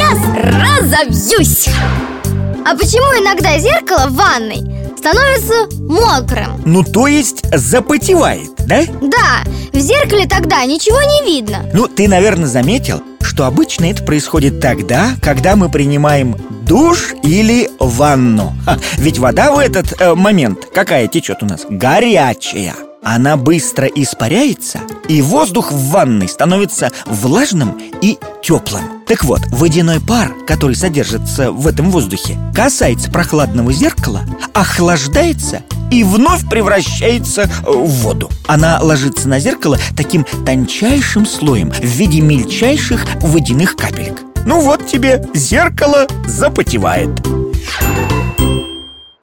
разобьюсь А почему иногда зеркало в ванной становится мокрым? Ну, то есть запотевает, да? Да, в зеркале тогда ничего не видно Ну, ты, наверное, заметил, что обычно это происходит тогда, когда мы принимаем душ или ванну Ха, Ведь вода в этот э, момент какая течет у нас? Горячая она быстро испаряется, и воздух в ванной становится влажным и теплым. Так вот, водяной пар, который содержится в этом воздухе, касается прохладного зеркала, охлаждается и вновь превращается в воду. Она ложится на зеркало таким тончайшим слоем в виде мельчайших водяных капелек. Ну вот тебе зеркало запотевает.